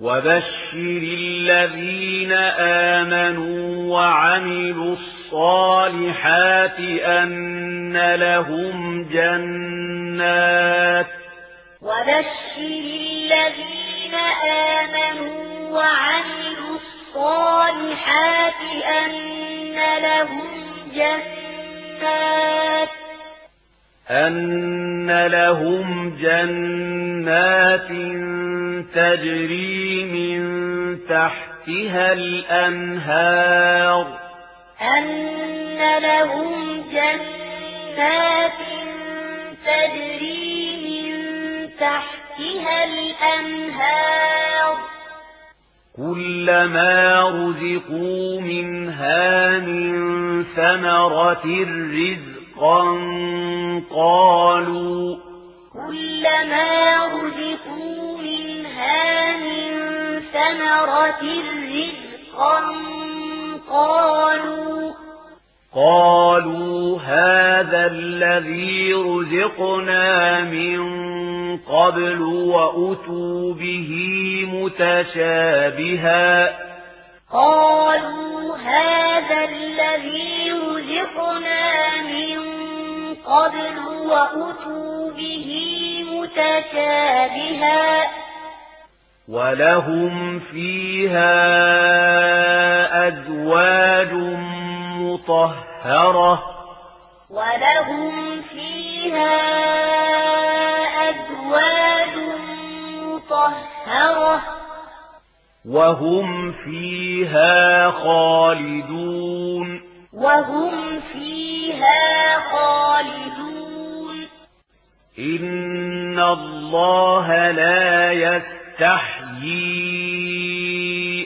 وبشر الذين آمنوا وعملوا الصالحات أن لهم جنات وبشر الذين آمنوا وعملوا الصالحات أن لهم جنات أن لهم جنات تجري من تحتها الأنهار أن لهم جنات تجري من تحتها الأنهار كلما رزقوا منها من ثمرة الرزق رزقاً قالوا كلما رزقوا منها من ثمرة رزقا قالوا قالوا هذا الذي رزقنا من قبل وأتوا به متشابها قالوا هذا الذي رزقنا قبل وأتوا به متشابها ولهم فيها أزواج مطهرة ولهم فيها أزواج مطهرة وهم فيها خالدون وهم إن الله لا يستحيي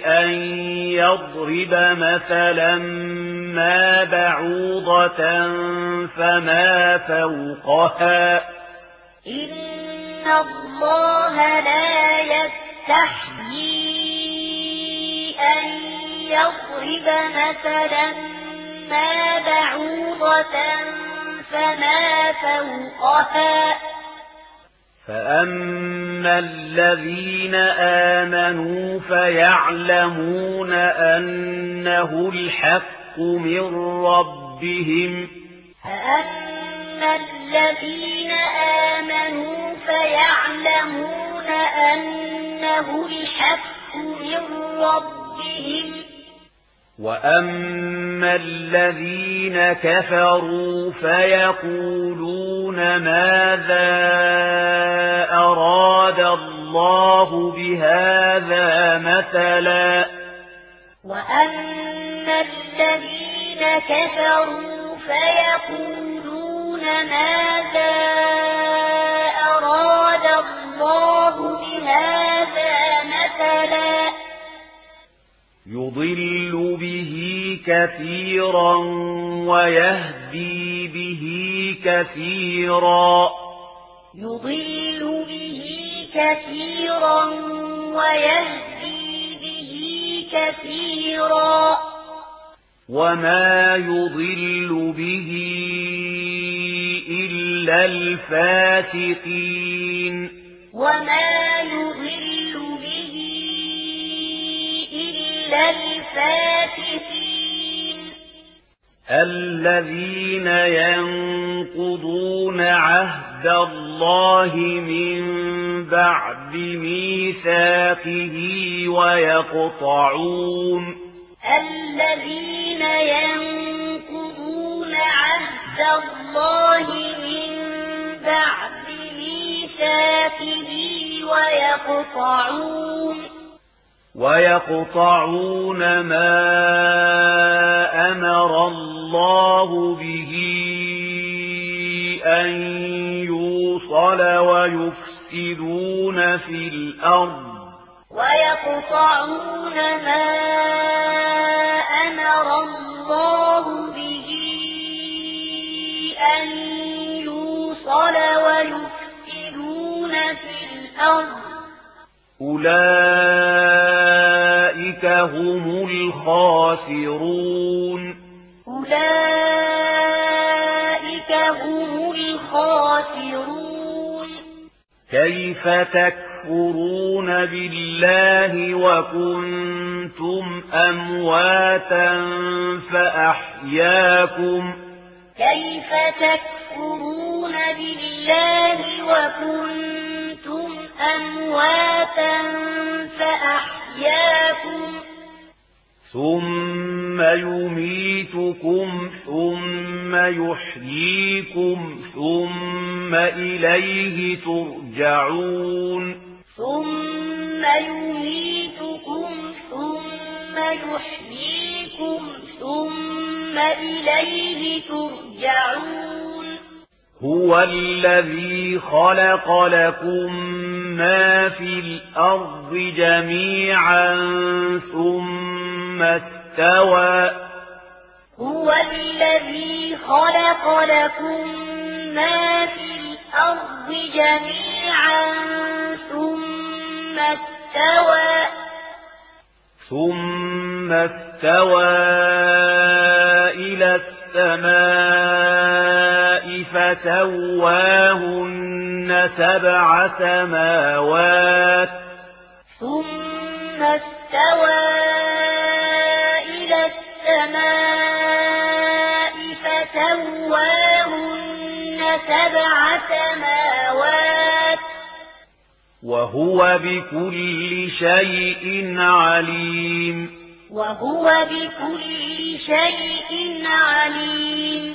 أن يضرب مثلا ما بعوضة فما فوقها إن الله لا يستحيي أن يضرب مثلا ما بعوضة فما فوقها فأما الذين آمنوا فيعلمون أنه الحق من ربهم فأما الذين آمنوا فيعلمون أنه الحق من ربهم وَأَمَّا الَّذِينَ كَفَرُوا فَيَقُولُونَ مَاذَا الله بهذا مثلا وأن الذين كفروا فيقولون ماذا أراد الله بهذا مثلا يضل به كثيرا ويهدي به كثيرا يضل كثيرا ويهدي به كثيرا. وما يضل به إلا الفاتقين وما يضل به إلا الفاتقين الذين ينقضون عهد الله الله من بعد ميثاقه ويقطعون. الذين ينقضون عهد الله من بعد ميثاقه ويقطعون. ويقطعون ما أمر الله به أن يوصل الْبُوصَلَ وَيُفْسِدُونَ فِي الْأَرْضِ. وَيَقْطَعُونَ مَا أَمَرَ اللَّهُ بِهِ أَن يُوصَلَ وَيُفْسِدُونَ فِي الْأَرْضِ. أُولَئِكَ هُمُ الْخَاسِرُونَ. أُولَئِكَ هم الخاسرون. كيف تكفرون بالله وكنتم أمواتا فأحياكم كيف تكفرون بالله وكنتم أمواتا فأحياكم ثم يميتكم ثم يحييكم ثم ثم إليه ترجعون ثم يميتكم ثم يحييكم ثم إليه ترجعون هو الذي خلق لكم ما في الأرض جميعا ثم استوى هو الذي خلق لكم ما في الأرض جميعا ثم استوى. ثم استوى إلى السماء فتواهن سبع سماوات. وهو بكل شيء عليم. وهو بكل شيء عليم.